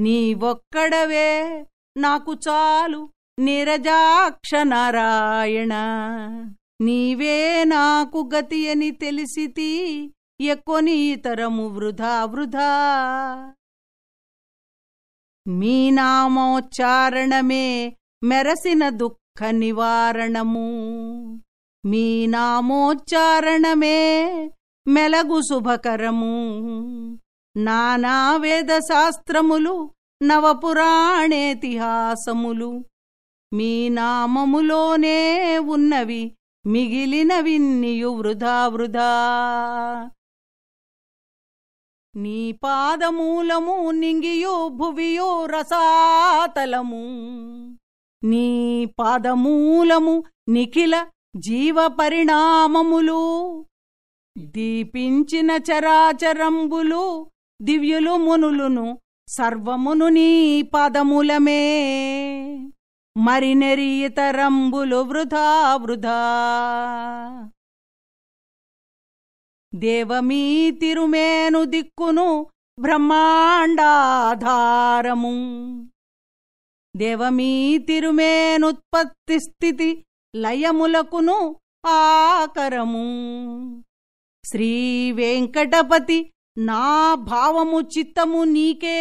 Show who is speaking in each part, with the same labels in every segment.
Speaker 1: నీవొక్కడవే నాకు చాలు నిరజాక్ష నారాయణ నీవే నాకు గతి అని తెలిసితి ఎక్కొని ఇతరము వృధా వృధా. మీ నామోచ్చారణమే మెరసిన దుఃఖ నివారణము. మీ నామోచ్చారణమే మెలగు శుభకరము. నానా వేద శాస్త్రములు నవపురాణేతిహాసములు. మీ నామములోనే ఉన్నవి మిగిలినవిన్నియు వృధా వృధా. నీ పాదమూలము నింగియో భువియో రసాతలము. నీ పాదమూలము నిఖిల జీవ పరిణామములు. దీపించిన చరాచరంబులు దివ్యులు మునులును సర్వమును నీ పదములమే. మరినెరి ఇతరంబులు వృధా వృధా. దేవమీ తిరుమేను దిక్కును బ్రహ్మాండాధారము. దేవమీ తిరుమేనుత్పత్తి స్థితి లయములకును ఆకరము. శ్రీ వెంకటపతి నా భావము చిత్తము నీకే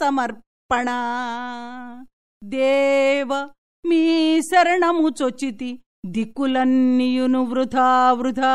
Speaker 1: సమర్పణ. దేవ మీ శరణము చొచ్చితి దిక్కులన్నీయును వృధా వృధా